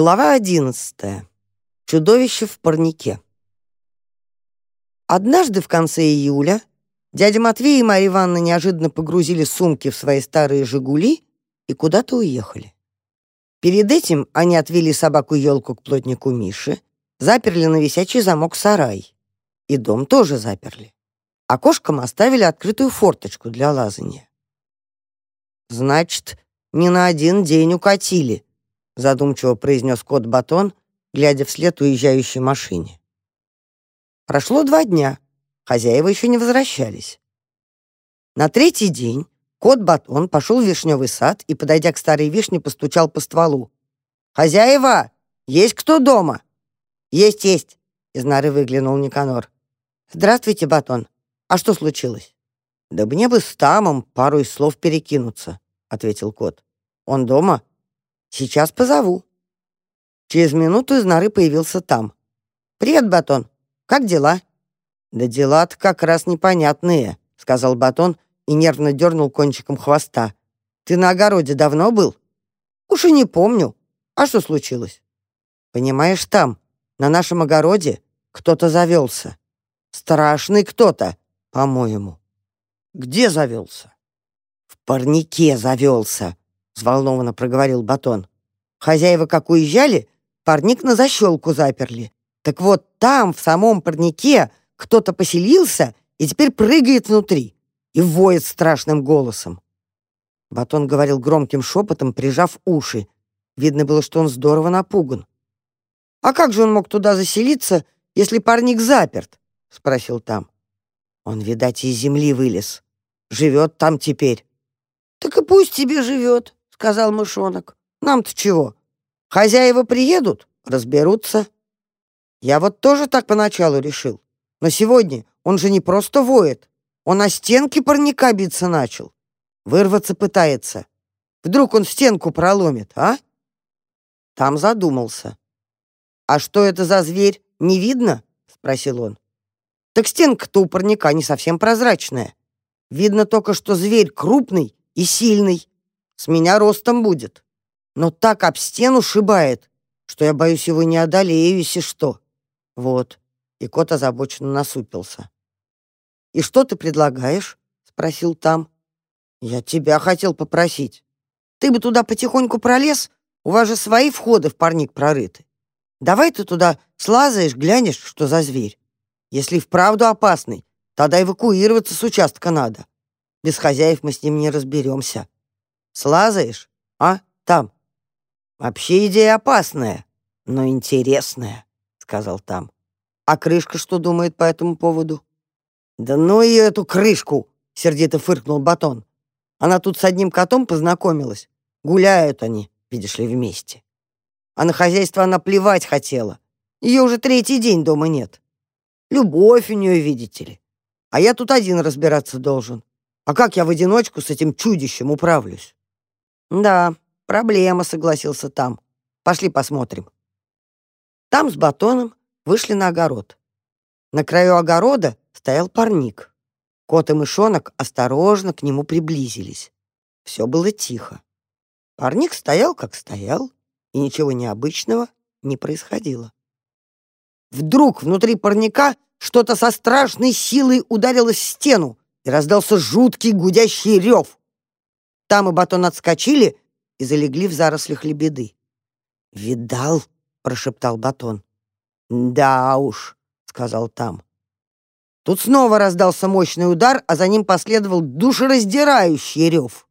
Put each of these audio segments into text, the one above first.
Глава одиннадцатая. Чудовище в парнике. Однажды в конце июля дядя Матвей и Марья Ивановна неожиданно погрузили сумки в свои старые «Жигули» и куда-то уехали. Перед этим они отвели собаку-елку к плотнику Мише, заперли на висячий замок сарай. И дом тоже заперли. Окошком оставили открытую форточку для лазания. «Значит, не на один день укатили», задумчиво произнес кот Батон, глядя вслед уезжающей машине. Прошло два дня. Хозяева еще не возвращались. На третий день кот Батон пошел в вишневый сад и, подойдя к старой вишне, постучал по стволу. «Хозяева, есть кто дома?» «Есть, есть», — из норы выглянул Никанор. «Здравствуйте, Батон. А что случилось?» «Да мне бы с Тамом пару из слов перекинуться», — ответил кот. «Он дома?» Сейчас позову». Через минуту из норы появился там. «Привет, Батон. Как дела?» «Да дела-то как раз непонятные», — сказал Батон и нервно дернул кончиком хвоста. «Ты на огороде давно был?» «Уж и не помню. А что случилось?» «Понимаешь, там, на нашем огороде, кто-то завелся. Страшный кто-то, по-моему». «Где завелся?» «В парнике завелся», взволнованно проговорил Батон. Хозяева как уезжали, парник на защелку заперли. Так вот там, в самом парнике, кто-то поселился и теперь прыгает внутри и воет страшным голосом. Батон говорил громким шепотом, прижав уши. Видно было, что он здорово напуган. «А как же он мог туда заселиться, если парник заперт?» — спросил там. «Он, видать, из земли вылез. Живет там теперь». «Так и пусть тебе живет», сказал мышонок. «Нам-то чего? Хозяева приедут, разберутся». Я вот тоже так поначалу решил. Но сегодня он же не просто воет. Он о стенки парника биться начал. Вырваться пытается. Вдруг он стенку проломит, а? Там задумался. «А что это за зверь, не видно?» — спросил он. «Так стенка-то у парника не совсем прозрачная. Видно только, что зверь крупный и сильный. С меня ростом будет. Но так об стену шибает, что я боюсь его не одолею, если что. Вот. И кот озабоченно насупился. «И что ты предлагаешь?» — спросил там. «Я тебя хотел попросить. Ты бы туда потихоньку пролез, у вас же свои входы в парник прорыты. Давай ты туда слазаешь, глянешь, что за зверь. Если вправду опасный, тогда эвакуироваться с участка надо. Без хозяев мы с ним не разберемся. Слазаешь? А? Там. Вообще идея опасная, но интересная, сказал там. А крышка что думает по этому поводу? Да ну и эту крышку, сердито фыркнул Батон. Она тут с одним котом познакомилась. Гуляют они, видишь ли, вместе. А на хозяйство она плевать хотела. Ее уже третий день дома нет. Любовь у нее, видите ли. А я тут один разбираться должен. А как я в одиночку с этим чудищем управлюсь? «Да, проблема», — согласился там. «Пошли посмотрим». Там с батоном вышли на огород. На краю огорода стоял парник. Кот и мышонок осторожно к нему приблизились. Все было тихо. Парник стоял, как стоял, и ничего необычного не происходило. Вдруг внутри парника что-то со страшной силой ударилось в стену, и раздался жуткий гудящий рев. Там и батон отскочили и залегли в зарослях лебеды. «Видал?» — прошептал батон. «Да уж», — сказал там. Тут снова раздался мощный удар, а за ним последовал душераздирающий рев.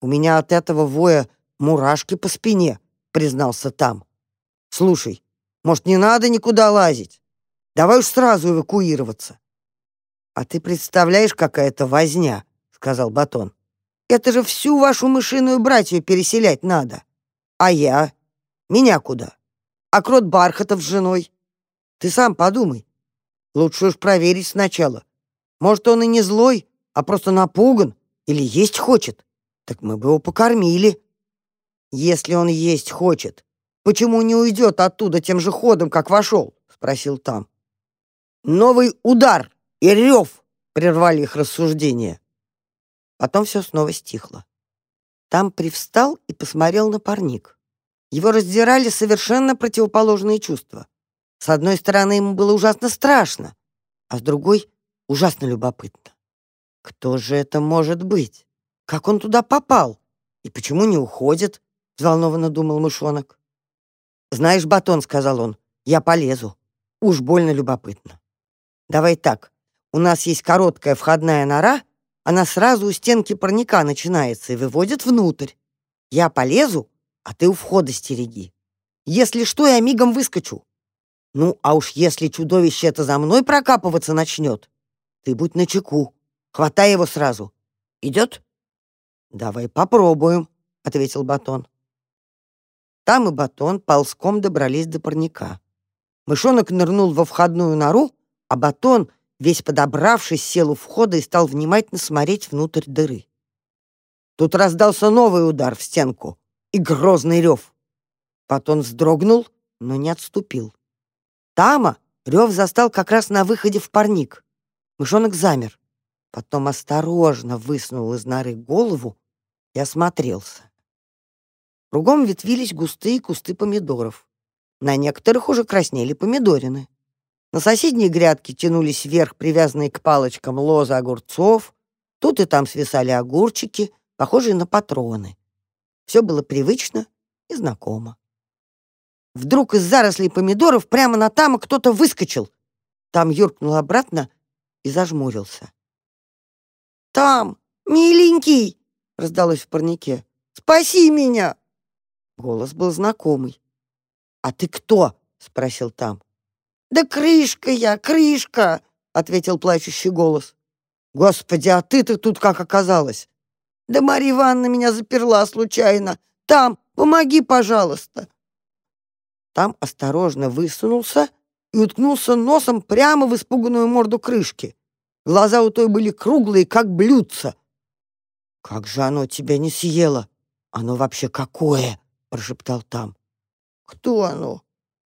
«У меня от этого воя мурашки по спине», — признался там. «Слушай, может, не надо никуда лазить? Давай уж сразу эвакуироваться». «А ты представляешь, какая это возня?» — сказал Батон. Это же всю вашу мышиную братью переселять надо. А я? Меня куда? А крот Бархатов с женой? Ты сам подумай. Лучше уж проверить сначала. Может, он и не злой, а просто напуган или есть хочет. Так мы бы его покормили. Если он есть хочет, почему не уйдет оттуда тем же ходом, как вошел? Спросил там. Новый удар и рев прервали их рассуждения. Потом все снова стихло. Там привстал и посмотрел на парник. Его раздирали совершенно противоположные чувства. С одной стороны, ему было ужасно страшно, а с другой — ужасно любопытно. Кто же это может быть? Как он туда попал? И почему не уходит? Взволнованно думал мышонок. «Знаешь, Батон», — сказал он, — «я полезу. Уж больно любопытно. Давай так, у нас есть короткая входная нора, она сразу у стенки парника начинается и выводит внутрь. Я полезу, а ты у входа стереги. Если что, я мигом выскочу. Ну, а уж если чудовище это за мной прокапываться начнет, ты будь начеку, хватай его сразу. Идет? Давай попробуем, ответил Батон. Там и Батон ползком добрались до парника. Мышонок нырнул во входную нору, а Батон, весь подобравшись, сел у входа и стал внимательно смотреть внутрь дыры. Тут раздался новый удар в стенку и грозный рев. Батон вздрогнул, но не отступил. Тама рев застал как раз на выходе в парник. Мышонок замер. Потом осторожно высунул из норы голову и осмотрелся. Кругом ветвились густые кусты помидоров. На некоторых уже краснели помидорины. На соседней грядке тянулись вверх привязанные к палочкам лозы огурцов. Тут и там свисали огурчики, похожие на патроны. Все было привычно и знакомо. Вдруг из зарослей помидоров прямо на Тама кто-то выскочил. Там юркнул обратно и зажмурился. «Там, миленький!» — раздалось в парнике. «Спаси меня!» Голос был знакомый. «А ты кто?» — спросил Там. «Да крышка я, крышка!» — ответил плачущий голос. «Господи, а ты-то тут как оказалась?» «Да Марья Ивановна меня заперла случайно. Там, помоги, пожалуйста!» Там осторожно высунулся и уткнулся носом прямо в испуганную морду крышки. Глаза у той были круглые, как блюдца. «Как же оно тебя не съело? Оно вообще какое?» — прошептал там. «Кто оно?»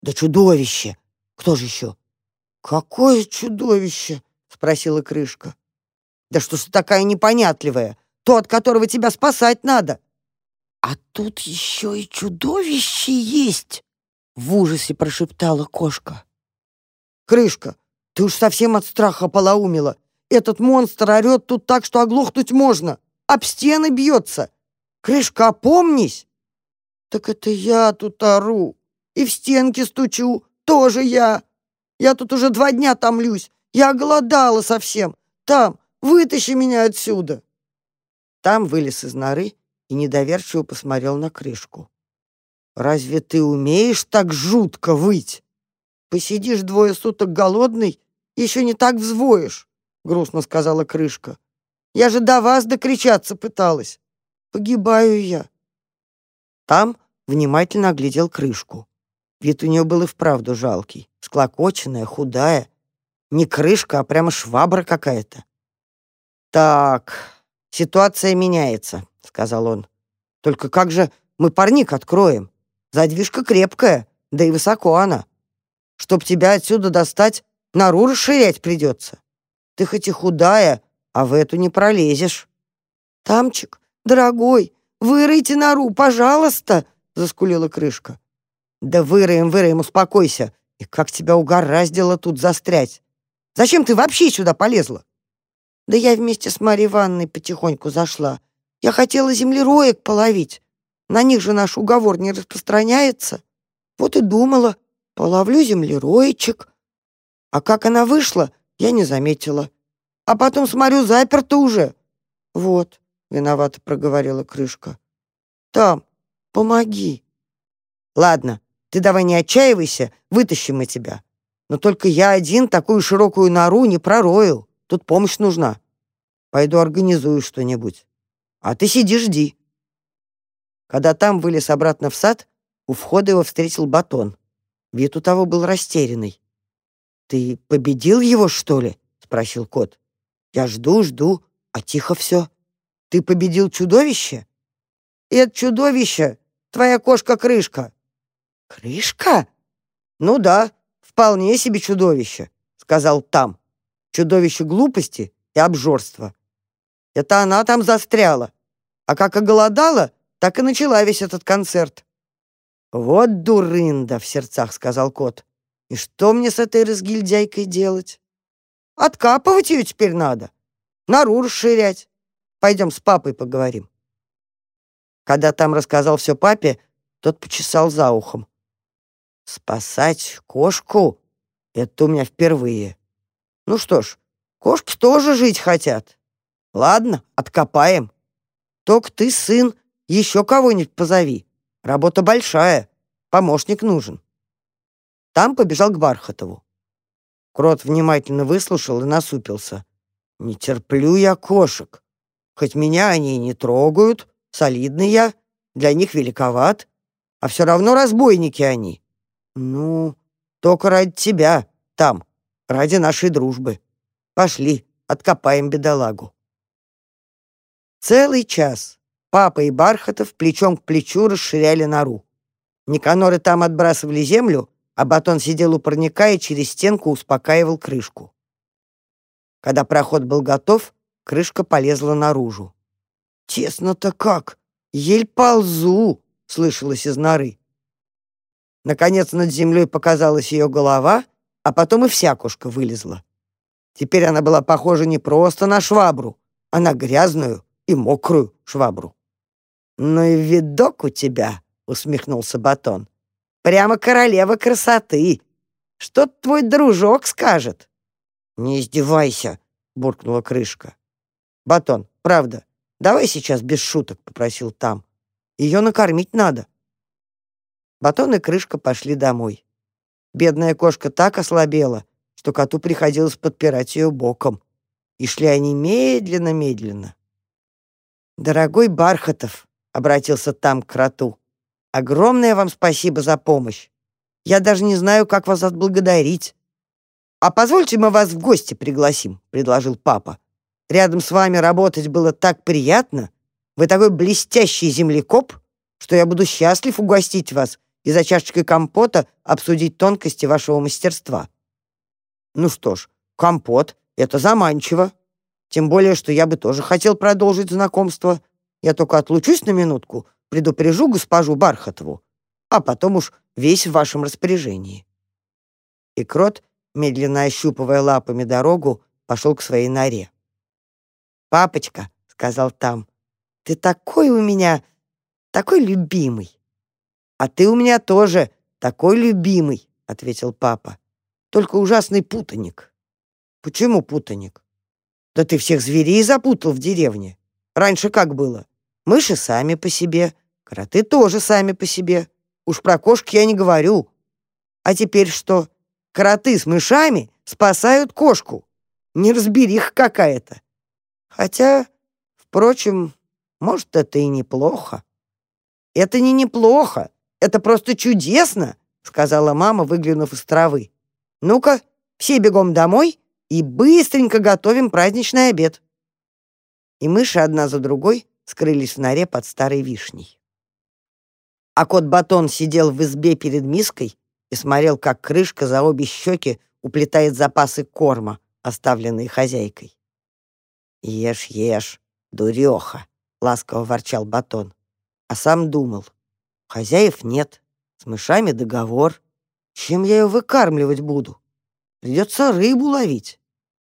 «Да чудовище! Кто же еще?» «Какое чудовище?» — спросила крышка. «Да что ж ты такая непонятливая? То, от которого тебя спасать надо!» «А тут еще и чудовище есть!» В ужасе прошептала кошка. «Крышка, ты уж совсем от страха полоумела. Этот монстр орет тут так, что оглохнуть можно. Об стены бьется. Крышка, опомнись!» «Так это я тут ору. И в стенки стучу. Тоже я. Я тут уже два дня томлюсь. Я голодала совсем. Там, вытащи меня отсюда!» Там вылез из норы и недоверчиво посмотрел на крышку. Разве ты умеешь так жутко выть? Посидишь двое суток голодный, еще не так взвоишь, грустно сказала крышка. Я же до вас докричаться пыталась. Погибаю я. Там внимательно оглядел крышку. Вид у нее был и вправду жалкий, склокоченная, худая. Не крышка, а прямо швабра какая-то. «Так, ситуация меняется», — сказал он. «Только как же мы парник откроем? Задвижка крепкая, да и высоко она. Чтоб тебя отсюда достать, нору расширять придется. Ты хоть и худая, а в эту не пролезешь. Тамчик, дорогой, вырыйте нору, пожалуйста, заскулила крышка. Да выроем, выроем, успокойся. И как тебя угораздило тут застрять? Зачем ты вообще сюда полезла? Да я вместе с Марьей Ивановной потихоньку зашла. Я хотела землероек половить. На них же наш уговор не распространяется. Вот и думала, половлю землеройчик. А как она вышла, я не заметила. А потом смотрю, заперто уже. Вот, виновато проговорила крышка. Там, помоги. Ладно, ты давай не отчаивайся, вытащим мы тебя. Но только я один такую широкую нору не пророю. Тут помощь нужна. Пойду организую что-нибудь. А ты сиди, жди. Когда там вылез обратно в сад, у входа его встретил батон. Вид у того был растерянный. «Ты победил его, что ли?» — спросил кот. «Я жду, жду, а тихо все. Ты победил чудовище?» «Это чудовище! Твоя кошка-крышка!» «Крышка?» «Ну да, вполне себе чудовище», — сказал там. «Чудовище глупости и обжорства. Это она там застряла. А как оголодала, так и начала весь этот концерт. «Вот дурында!» — в сердцах сказал кот. «И что мне с этой разгильдяйкой делать? Откапывать ее теперь надо, нору расширять. Пойдем с папой поговорим». Когда там рассказал все папе, тот почесал за ухом. «Спасать кошку — это у меня впервые. Ну что ж, кошки тоже жить хотят. Ладно, откопаем. Только ты, сын, еще кого-нибудь позови. Работа большая, помощник нужен». Там побежал к Бархатову. Крот внимательно выслушал и насупился. «Не терплю я кошек. Хоть меня они и не трогают, солидный я, для них великоват, а все равно разбойники они. Ну, только ради тебя, там, ради нашей дружбы. Пошли, откопаем бедолагу». Целый час папа и Бархатов плечом к плечу расширяли нору. Никаноры там отбрасывали землю, а Батон сидел у парника и через стенку успокаивал крышку. Когда проход был готов, крышка полезла наружу. «Тесно-то как! Ель ползу!» — слышалось из норы. Наконец над землей показалась ее голова, а потом и вся кошка вылезла. Теперь она была похожа не просто на швабру, а на грязную и мокрую швабру. «Ну и видок у тебя!» — усмехнулся Батон. «Прямо королева красоты! Что твой дружок скажет?» «Не издевайся!» — буркнула крышка. «Батон, правда, давай сейчас без шуток», — попросил там. «Ее накормить надо». Батон и крышка пошли домой. Бедная кошка так ослабела, что коту приходилось подпирать ее боком. И шли они медленно-медленно. «Дорогой Бархатов», — обратился там к кроту, — «огромное вам спасибо за помощь. Я даже не знаю, как вас отблагодарить». «А позвольте мы вас в гости пригласим», — предложил папа. «Рядом с вами работать было так приятно. Вы такой блестящий землекоп, что я буду счастлив угостить вас и за чашечкой компота обсудить тонкости вашего мастерства». «Ну что ж, компот — это заманчиво», тем более, что я бы тоже хотел продолжить знакомство. Я только отлучусь на минутку, предупрежу госпожу Бархатову, а потом уж весь в вашем распоряжении». И крот, медленно ощупывая лапами дорогу, пошел к своей норе. «Папочка», — сказал там, — «ты такой у меня, такой любимый». «А ты у меня тоже такой любимый», — ответил папа. «Только ужасный путаник». «Почему путаник?» Да ты всех зверей запутал в деревне. Раньше как было? Мыши сами по себе, кроты тоже сами по себе. Уж про кошки я не говорю. А теперь что? Кроты с мышами спасают кошку. Неразбериха какая-то. Хотя, впрочем, может, это и неплохо. Это не неплохо, это просто чудесно, сказала мама, выглянув из травы. Ну-ка, все бегом домой и быстренько готовим праздничный обед». И мыши одна за другой скрылись в норе под старой вишней. А кот-батон сидел в избе перед миской и смотрел, как крышка за обе щеки уплетает запасы корма, оставленные хозяйкой. «Ешь, ешь, дуреха!» — ласково ворчал батон. А сам думал. «Хозяев нет, с мышами договор. Чем я ее выкармливать буду? Придется рыбу ловить».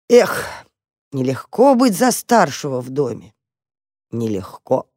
Эх, нелегко быть за старшего в доме. Нелегко.